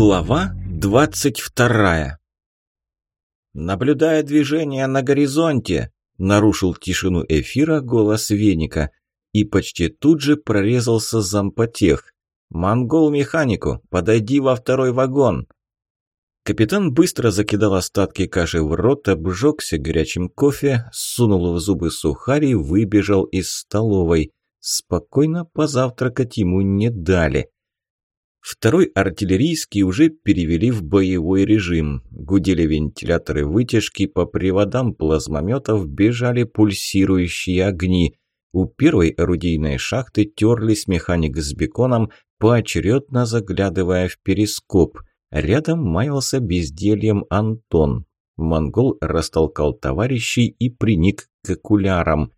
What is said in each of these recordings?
Глава двадцать вторая «Наблюдая движение на горизонте», – нарушил тишину эфира голос Веника. И почти тут же прорезался зампотех. «Монгол-механику, подойди во второй вагон!» Капитан быстро закидал остатки каши в рот, обжегся горячим кофе, сунул в зубы сухарь выбежал из столовой. Спокойно позавтракать ему не дали. Второй артиллерийский уже перевели в боевой режим. Гудели вентиляторы вытяжки, по приводам плазмометов бежали пульсирующие огни. У первой орудийной шахты терлись механик с беконом, поочередно заглядывая в перископ. Рядом маялся бездельем Антон. Монгол растолкал товарищей и приник к окулярам.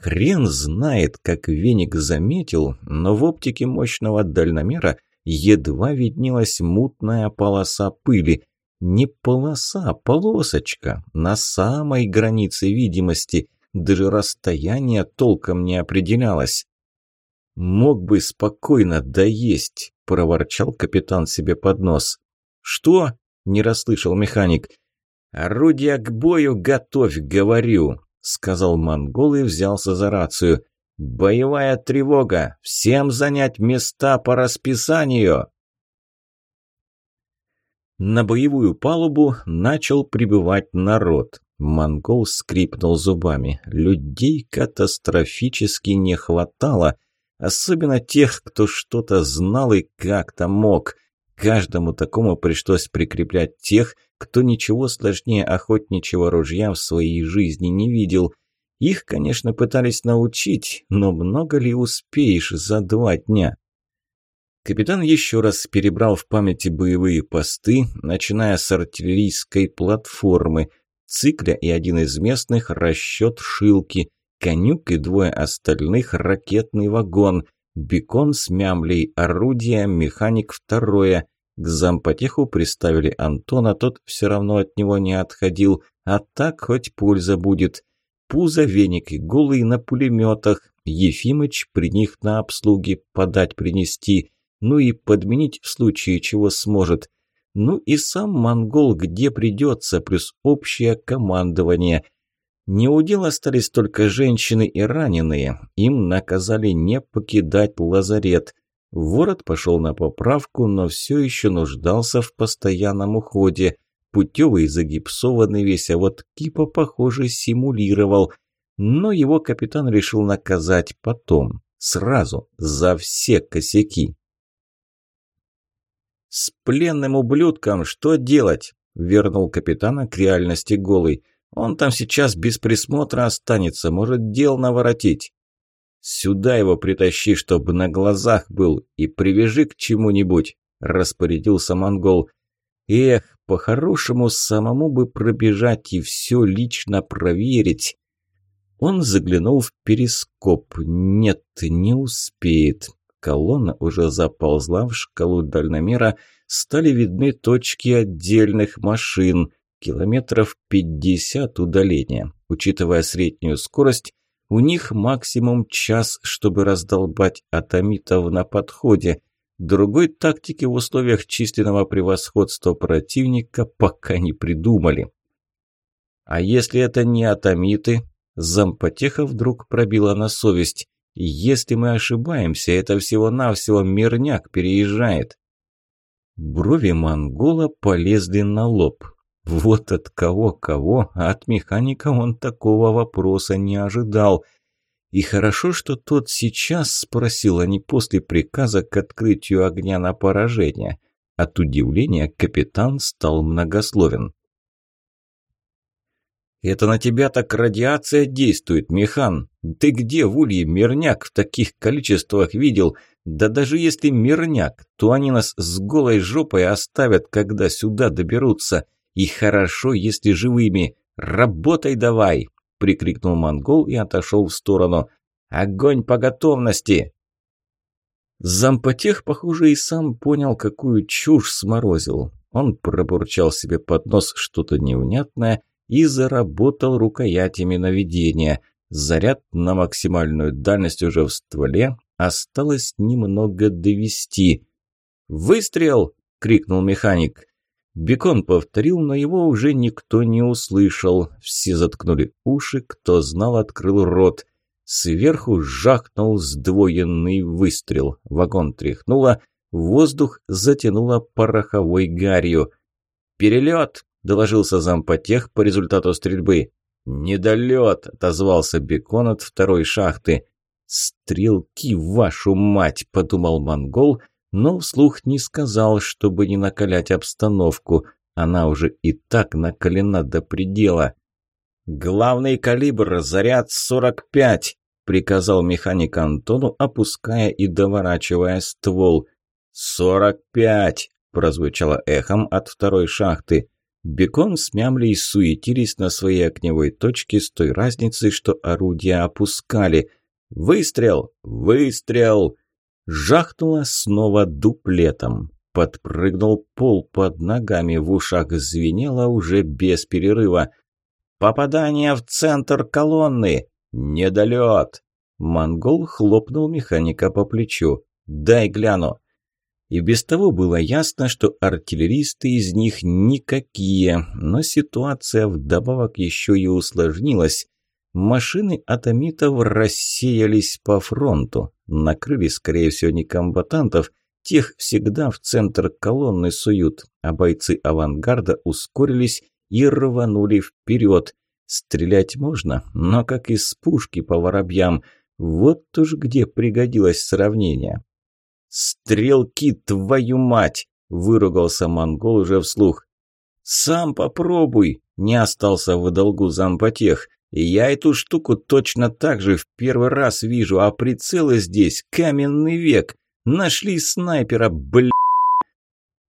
Хрен знает, как веник заметил, но в оптике мощного дальномера едва виднелась мутная полоса пыли. Не полоса, а полосочка, на самой границе видимости. Даже расстояние толком не определялось. «Мог бы спокойно доесть», – проворчал капитан себе под нос. «Что?» – не расслышал механик. «Орудие к бою готовь, говорю», – сказал монгол и взялся за рацию. «Боевая тревога! Всем занять места по расписанию!» На боевую палубу начал прибывать народ. Монгол скрипнул зубами. Людей катастрофически не хватало – Особенно тех, кто что-то знал и как-то мог. Каждому такому пришлось прикреплять тех, кто ничего сложнее охотничьего ружья в своей жизни не видел. Их, конечно, пытались научить, но много ли успеешь за два дня? Капитан еще раз перебрал в памяти боевые посты, начиная с артиллерийской платформы, цикля и один из местных расчет Шилки – конюк и двое остальных ракетный вагон, бекон с мямлей, орудие, механик второе. К зампотеху приставили Антона, тот все равно от него не отходил, а так хоть польза будет. Пузо, веник и голый на пулеметах, Ефимыч при них на обслуге подать принести, ну и подменить в случае чего сможет. Ну и сам монгол где придется, плюс общее командование – не удел остались только женщины и раненые. Им наказали не покидать лазарет. Ворот пошел на поправку, но все еще нуждался в постоянном уходе. Путевый загипсованный весь, а вот Кипа, похоже, симулировал. Но его капитан решил наказать потом, сразу, за все косяки. «С пленным ублюдком что делать?» – вернул капитана к реальности голый – он там сейчас без присмотра останется, может дел наворотить. Сюда его притащи, чтобы на глазах был, и привяжи к чему-нибудь, распорядился монгол. Эх, по-хорошему самому бы пробежать и все лично проверить. Он заглянул в перископ. Нет, не успеет. Колонна уже заползла в шкалу дальномера, стали видны точки отдельных машин километров 50 удаления. Учитывая среднюю скорость, у них максимум час, чтобы раздолбать атомитов на подходе. Другой тактики в условиях численного превосходства противника пока не придумали. А если это не атомиты? Зампотеха вдруг пробила на совесть. Если мы ошибаемся, это всего-навсего мирняк переезжает. Брови монгола полезли на лоб. Вот от кого-кого, а от механика он такого вопроса не ожидал. И хорошо, что тот сейчас спросил, а не после приказа к открытию огня на поражение. От удивления капитан стал многословен. «Это на тебя так радиация действует, Механ. Ты где в Улье мирняк в таких количествах видел? Да даже если мирняк, то они нас с голой жопой оставят, когда сюда доберутся. И хорошо, если живыми. Работай давай!» – прикрикнул монгол и отошел в сторону. «Огонь по готовности!» Зампотех, похоже, и сам понял, какую чушь сморозил. Он пробурчал себе под нос что-то невнятное и заработал рукоятями наведения. Заряд на максимальную дальность уже в стволе, осталось немного довести. «Выстрел!» – крикнул механик. Бекон повторил, но его уже никто не услышал. Все заткнули уши, кто знал, открыл рот. Сверху жахнул сдвоенный выстрел. Вагон тряхнуло, воздух затянуло пороховой гарью. «Перелет!» – доложился зампотех по результату стрельбы. «Недолет!» – отозвался Бекон от второй шахты. «Стрелки, вашу мать!» – подумал монгол, но вслух не сказал, чтобы не накалять обстановку. Она уже и так накалена до предела. «Главный калибр, заряд 45!» – приказал механик Антону, опуская и доворачивая ствол. «Сорок пять!» – прозвучало эхом от второй шахты. Бекон с Мямлей суетились на своей огневой точке с той разницей, что орудия опускали. «Выстрел! Выстрел!» Жахнуло снова дуплетом. Подпрыгнул пол под ногами, в ушах звенело уже без перерыва. «Попадание в центр колонны! Недолет!» Монгол хлопнул механика по плечу. «Дай гляну!» И без того было ясно, что артиллеристы из них никакие, но ситуация вдобавок еще и усложнилась. Машины атомитов рассеялись по фронту, накрыли, скорее всего, не комбатантов, тех всегда в центр колонны суют, а бойцы авангарда ускорились и рванули вперед. Стрелять можно, но как из пушки по воробьям. Вот уж где пригодилось сравнение. «Стрелки, твою мать!» – выругался монгол уже вслух. «Сам попробуй!» – не остался в долгу зампотех. «Я эту штуку точно так же в первый раз вижу, а прицелы здесь каменный век. Нашли снайпера, бля...»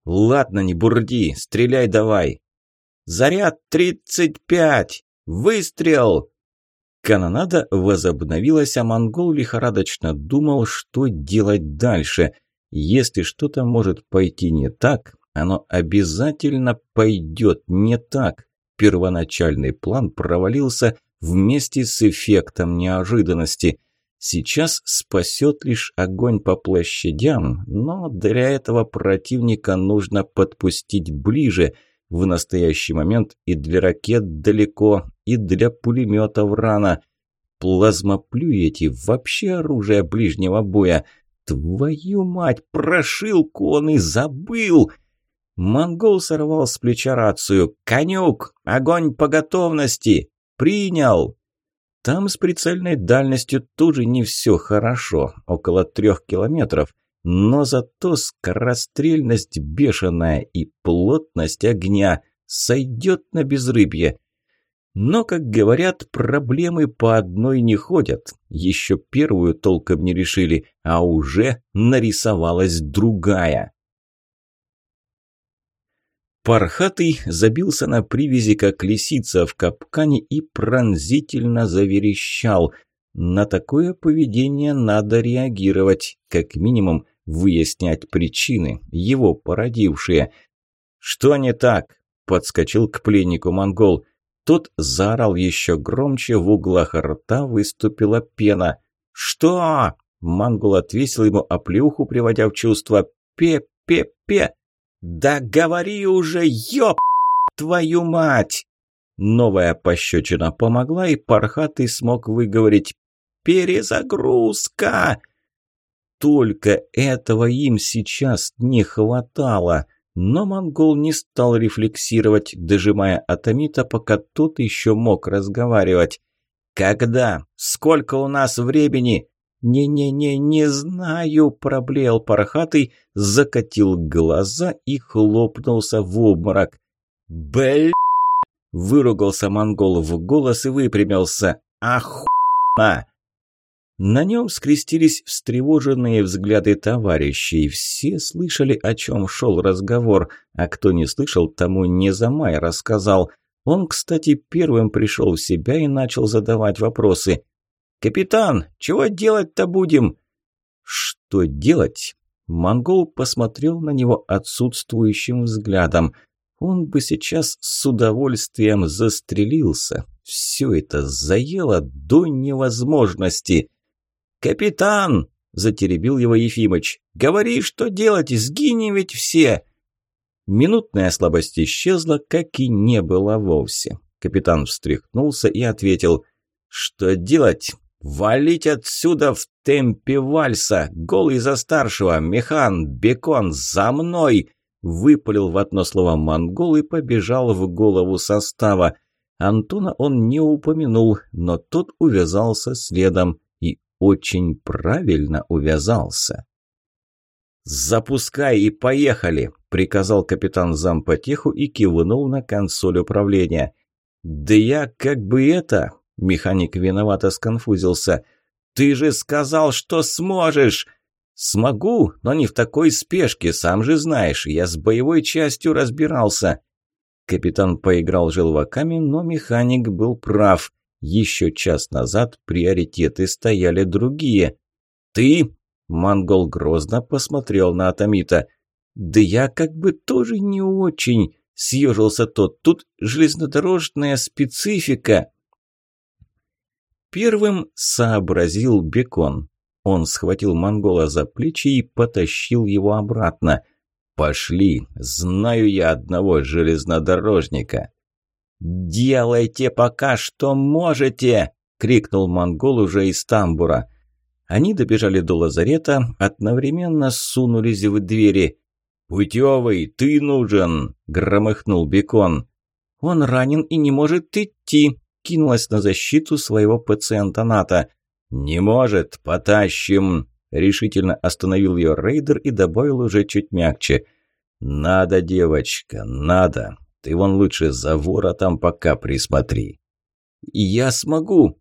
«Ладно, не бурди, стреляй давай!» «Заряд тридцать пять! Выстрел!» Канонада возобновилась, а монгол лихорадочно думал, что делать дальше. Если что-то может пойти не так, оно обязательно пойдет не так. Первоначальный план провалился вместе с эффектом неожиданности. Сейчас спасет лишь огонь по площадям, но для этого противника нужно подпустить ближе – в настоящий момент и для ракет далеко, и для пулеметов рано. Плазмоплюи вообще оружие ближнего боя. Твою мать, прошилку он и забыл! Монгол сорвал с плеча рацию. «Конюк! Огонь по готовности! Принял!» Там с прицельной дальностью тоже не все хорошо, около трех километров но зато скорострельность бешеная и плотность огня сойдет на безрыбье. Но, как говорят, проблемы по одной не ходят. Еще первую толком не решили, а уже нарисовалась другая. Пархатый забился на привязи, как лисица в капкане, и пронзительно заверещал. На такое поведение надо реагировать, как минимум выяснять причины, его породившие. «Что не так?» – подскочил к пленнику монгол. Тот заорал еще громче, в углах рта выступила пена. «Что?» – монгол отвесил ему оплеуху, приводя в чувство. «Пе-пе-пе!» «Да говори уже, ёб твою мать!» Новая пощечина помогла, и Пархатый смог выговорить «Перезагрузка!» Только этого им сейчас не хватало. Но монгол не стал рефлексировать, дожимая атомита, пока тот еще мог разговаривать. «Когда? Сколько у нас времени?» «Не-не-не, не знаю», – проблеял Пархатый, закатил глаза и хлопнулся в обморок. «Блядь!» – выругался монгол в голос и выпрямился. «Охуенно!» На нем скрестились встревоженные взгляды товарищей. Все слышали, о чем шел разговор, а кто не слышал, тому не Замай рассказал. Он, кстати, первым пришел в себя и начал задавать вопросы. «Капитан, чего делать-то будем?» «Что делать?» Монгол посмотрел на него отсутствующим взглядом. Он бы сейчас с удовольствием застрелился. Все это заело до невозможности. «Капитан!» – затеребил его Ефимыч. «Говори, что делать, сгинем ведь все!» Минутная слабость исчезла, как и не было вовсе. Капитан встряхнулся и ответил «Что делать? Валить отсюда в темпе вальса! Голый за старшего! Механ! Бекон! За мной!» Выпалил в одно слово монгол и побежал в голову состава. Антона он не упомянул, но тот увязался следом и очень правильно увязался. «Запускай и поехали!» – приказал капитан зампотеху и кивнул на консоль управления. «Да я как бы это...» – механик виновато сконфузился. «Ты же сказал, что сможешь!» «Смогу, но не в такой спешке, сам же знаешь, я с боевой частью разбирался». Капитан поиграл желваками, но механик был прав. Еще час назад приоритеты стояли другие. «Ты?» – монгол грозно посмотрел на Атомита. «Да я как бы тоже не очень», – съежился тот. «Тут железнодорожная специфика». Первым сообразил Бекон. Он схватил монгола за плечи и потащил его обратно. «Пошли, знаю я одного железнодорожника». «Делайте пока что можете!» – крикнул монгол уже из тамбура. Они добежали до лазарета, одновременно сунулись в двери. «Путевый, ты нужен!» – громыхнул Бекон. «Он ранен и не может идти», – кинулась на защиту своего пациента Ната. «Не может, потащим!» – решительно остановил ее рейдер и добавил уже чуть мягче. «Надо, девочка, надо. Ты вон лучше за воротом пока присмотри». «Я смогу!»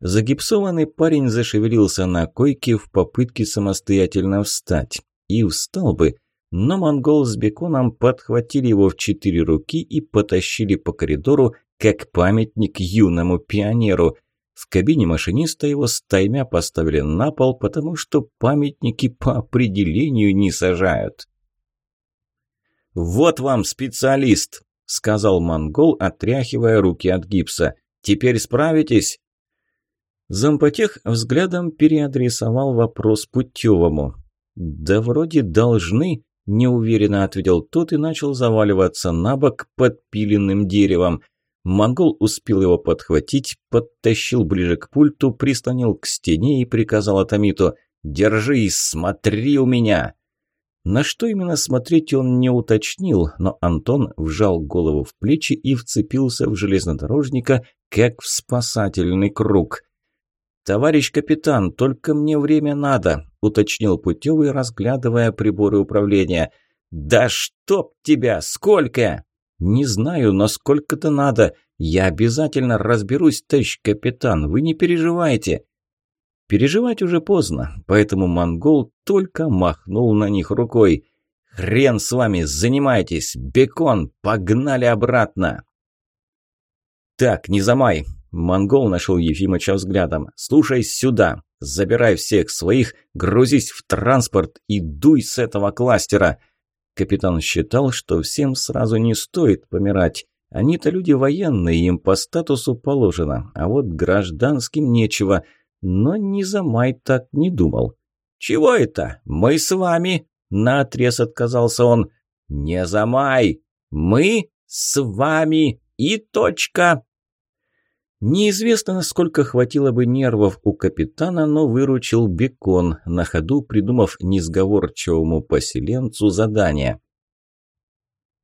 Загипсованный парень зашевелился на койке в попытке самостоятельно встать. И встал бы, но монгол с беконом подхватили его в четыре руки и потащили по коридору, как памятник юному пионеру. В кабине машиниста его стаймя поставили на пол, потому что памятники по определению не сажают. «Вот вам специалист», – сказал монгол, отряхивая руки от гипса. «Теперь справитесь?» Зампотех взглядом переадресовал вопрос путевому. «Да вроде должны», – неуверенно ответил тот и начал заваливаться на бок подпиленным деревом – Монгол успел его подхватить, подтащил ближе к пульту, прислонил к стене и приказал Атомиту «Держись, смотри у меня!». На что именно смотреть он не уточнил, но Антон вжал голову в плечи и вцепился в железнодорожника, как в спасательный круг. «Товарищ капитан, только мне время надо», – уточнил Путевый, разглядывая приборы управления. «Да чтоб тебя! Сколько?» «Не знаю, но сколько-то надо. Я обязательно разберусь, товарищ капитан, вы не переживайте». Переживать уже поздно, поэтому монгол только махнул на них рукой. «Хрен с вами, занимайтесь! Бекон, погнали обратно!» «Так, не замай!» Монгол нашел Ефимыча взглядом. «Слушай сюда! Забирай всех своих, грузись в транспорт и дуй с этого кластера!» Капитан считал, что всем сразу не стоит помирать. Они-то люди военные, им по статусу положено, а вот гражданским нечего. Но Низамай так не думал. «Чего это? Мы с вами!» – наотрез отказался он. «Не замай! Мы с вами! И точка!» Неизвестно, насколько хватило бы нервов у капитана, но выручил Бекон, на ходу придумав несговорчивому поселенцу задание.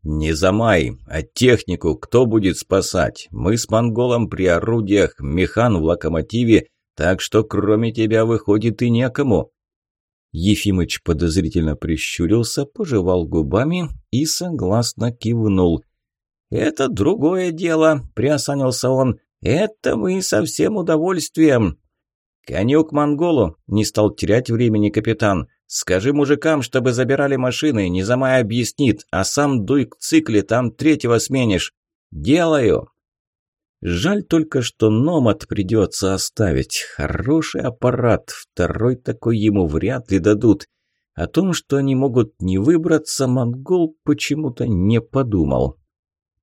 «Не замай, а технику кто будет спасать? Мы с монголом при орудиях, механ в локомотиве, так что кроме тебя выходит и некому». Ефимыч подозрительно прищурился, пожевал губами и согласно кивнул. «Это другое дело», – приосанился он. «Это мы со всем удовольствием». «Коню к монголу!» – не стал терять времени капитан. «Скажи мужикам, чтобы забирали машины, не замай объяснит, а сам дуй к цикле, там третьего сменишь». «Делаю!» Жаль только, что Номад придется оставить. Хороший аппарат, второй такой ему вряд ли дадут. О том, что они могут не выбраться, монгол почему-то не подумал.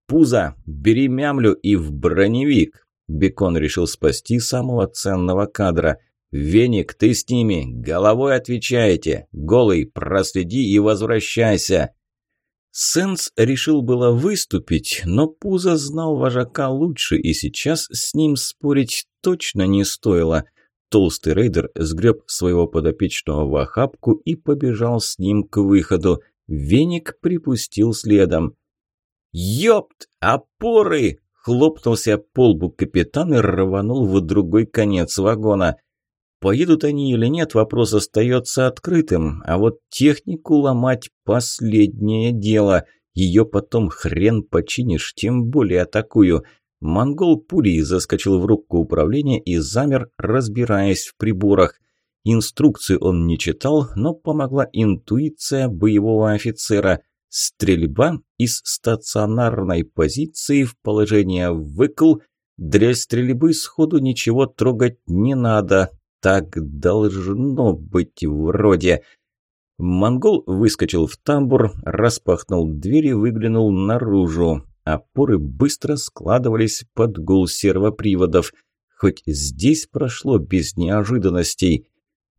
«Пузо, бери мямлю и в броневик!» Бекон решил спасти самого ценного кадра. «Веник, ты с ними! Головой отвечаете! Голый, проследи и возвращайся!» Сенс решил было выступить, но Пузо знал вожака лучше, и сейчас с ним спорить точно не стоило. Толстый рейдер сгреб своего подопечного в охапку и побежал с ним к выходу. Веник припустил следом. «Ёпт! Опоры!» – хлопнулся по лбу капитан и рванул в другой конец вагона. Поедут они или нет, вопрос остается открытым, а вот технику ломать – последнее дело. Ее потом хрен починишь, тем более такую. Монгол пулей заскочил в рубку управления и замер, разбираясь в приборах. Инструкцию он не читал, но помогла интуиция боевого офицера. Стрельба из стационарной позиции в положение выкл. Для стрельбы сходу ничего трогать не надо, так должно быть вроде. Монгол выскочил в тамбур, распахнул дверь и выглянул наружу. Опоры быстро складывались под гул сервоприводов. Хоть здесь прошло без неожиданностей.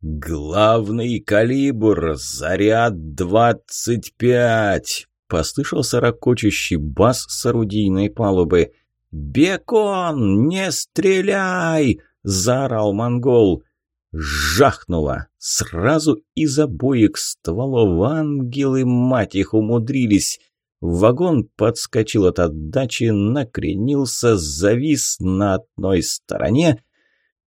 «Главный калибр! Заряд двадцать пять!» Послышался ракочущий бас с орудийной палубы. «Бекон, не стреляй!» – заорал монгол. Жахнуло. Сразу из обоих стволов ангелы, мать их, умудрились. Вагон подскочил от отдачи, накренился, завис на одной стороне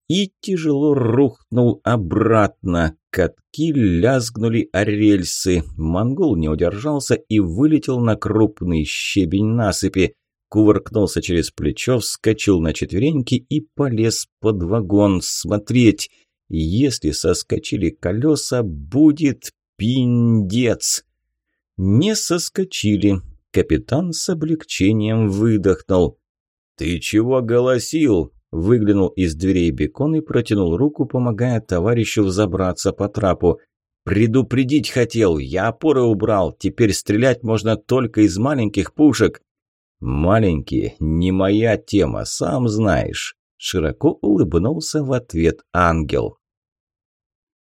и тяжело рухнул обратно. Катки лязгнули о рельсы. Монгол не удержался и вылетел на крупный щебень насыпи. Кувыркнулся через плечо, вскочил на четвереньки и полез под вагон смотреть – если соскочили колеса, будет пиндец. Не соскочили. Капитан с облегчением выдохнул. «Ты чего голосил?» Выглянул из дверей бекон и протянул руку, помогая товарищу взобраться по трапу. «Предупредить хотел, я опоры убрал, теперь стрелять можно только из маленьких пушек». «Маленькие, не моя тема, сам знаешь». Широко улыбнулся в ответ ангел.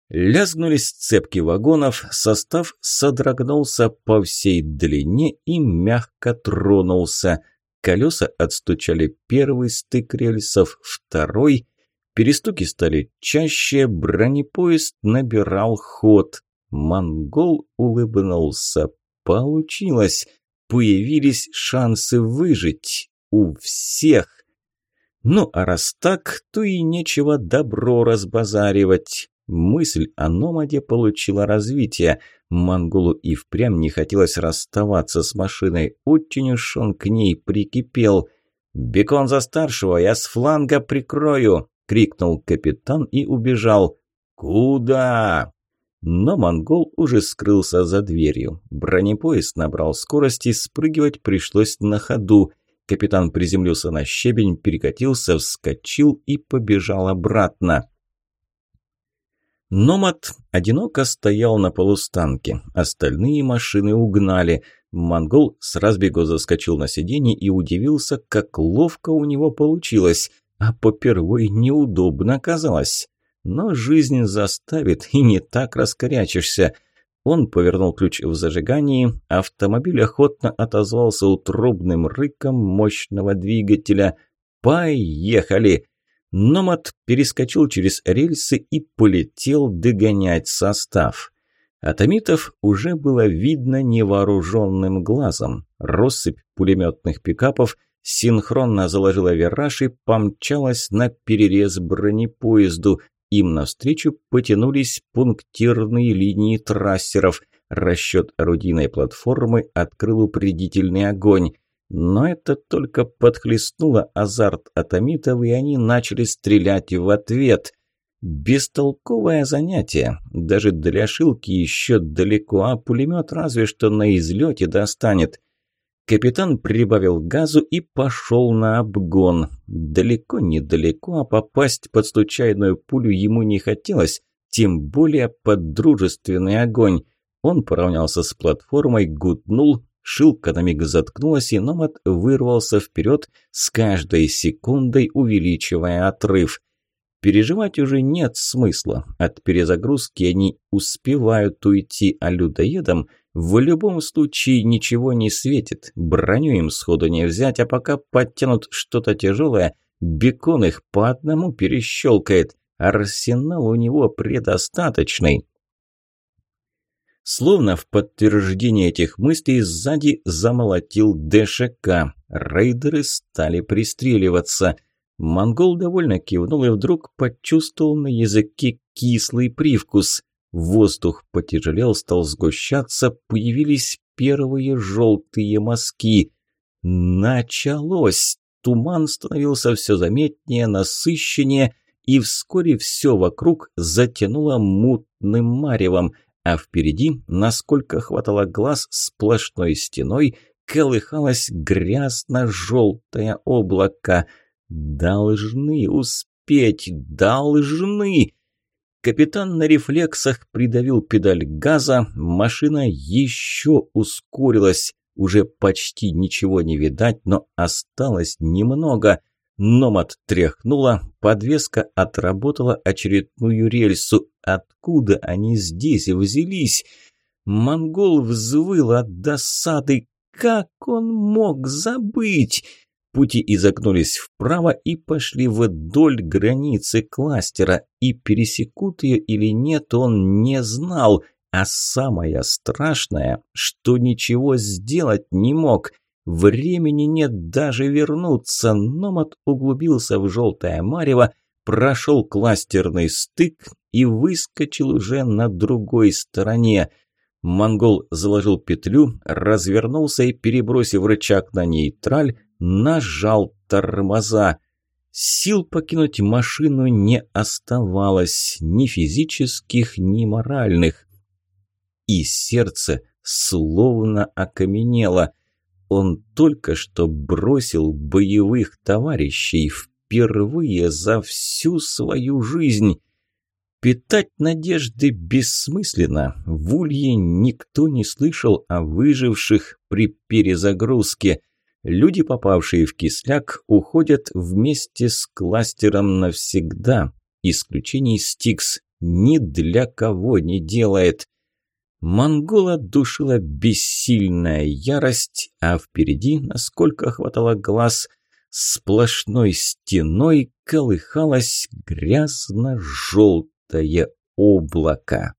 Лязгнулись цепки вагонов, состав содрогнулся по всей длине и мягко тронулся. Колеса отстучали первый стык рельсов, второй. Перестуки стали чаще, бронепоезд набирал ход. Монгол улыбнулся. Получилось. Появились шансы выжить. У всех. Ну, а раз так, то и нечего добро разбазаривать. Мысль о Номаде получила развитие. Монголу и впрямь не хотелось расставаться с машиной. Очень уж он к ней прикипел. «Бекон за старшего, я с фланга прикрою!» — крикнул капитан и убежал. «Куда?» Но монгол уже скрылся за дверью. Бронепоезд набрал скорости, спрыгивать пришлось на ходу. Капитан приземлился на щебень, перекатился, вскочил и побежал обратно. Номад одиноко стоял на полустанке. Остальные машины угнали. Монгол с разбегу заскочил на сиденье и удивился, как ловко у него получилось. А попервой неудобно казалось. Но жизнь заставит, и не так раскорячишься – он повернул ключ в зажигании, автомобиль охотно отозвался утробным рыком мощного двигателя. «Поехали!» Номад перескочил через рельсы и полетел догонять состав. Атомитов уже было видно невооруженным глазом. Россыпь пулеметных пикапов синхронно заложила вираж и помчалась на перерез бронепоезду, им навстречу потянулись пунктирные линии трассеров. Расчет орудийной платформы открыл упредительный огонь. Но это только подхлестнуло азарт атомитов, и они начали стрелять в ответ. Бестолковое занятие. Даже для шилки еще далеко, а пулемет разве что на излете достанет. Капитан прибавил газу и пошел на обгон. Далеко-недалеко, а попасть под случайную пулю ему не хотелось, тем более под дружественный огонь. Он поравнялся с платформой, гуднул, шилка на миг заткнулась, и Номад вырвался вперед, с каждой секундой увеличивая отрыв. Переживать уже нет смысла. От перезагрузки они успевают уйти, а людоедам В любом случае ничего не светит, броню им сходу не взять, а пока подтянут что-то тяжелое, бекон их по одному перещелкает. Арсенал у него предостаточный. Словно в подтверждение этих мыслей сзади замолотил ДШК. Рейдеры стали пристреливаться. Монгол довольно кивнул и вдруг почувствовал на языке кислый привкус. Воздух потяжелел, стал сгущаться, появились первые желтые мазки. Началось! Туман становился все заметнее, насыщеннее, и вскоре все вокруг затянуло мутным маревом, а впереди, насколько хватало глаз, сплошной стеной колыхалось грязно-желтое облако. «Должны успеть! Должны!» Капитан на рефлексах придавил педаль газа, машина еще ускорилась. Уже почти ничего не видать, но осталось немного. Номад тряхнула, подвеска отработала очередную рельсу. Откуда они здесь взялись? Монгол взвыл от досады. Как он мог забыть? Пути изогнулись вправо и пошли вдоль границы кластера, и пересекут ее или нет, он не знал. А самое страшное, что ничего сделать не мог. Времени нет даже вернуться. Номад углубился в желтое марево, прошел кластерный стык и выскочил уже на другой стороне. Монгол заложил петлю, развернулся и, перебросив рычаг на нейтраль, нажал тормоза. Сил покинуть машину не оставалось, ни физических, ни моральных. И сердце словно окаменело. Он только что бросил боевых товарищей впервые за всю свою жизнь. Питать надежды бессмысленно. В Улье никто не слышал о выживших при перезагрузке. Люди, попавшие в кисляк, уходят вместе с кластером навсегда. Исключений Стикс ни для кого не делает. Монгола душила бессильная ярость, а впереди, насколько хватало глаз, сплошной стеной колыхалось грязно-желтое облако.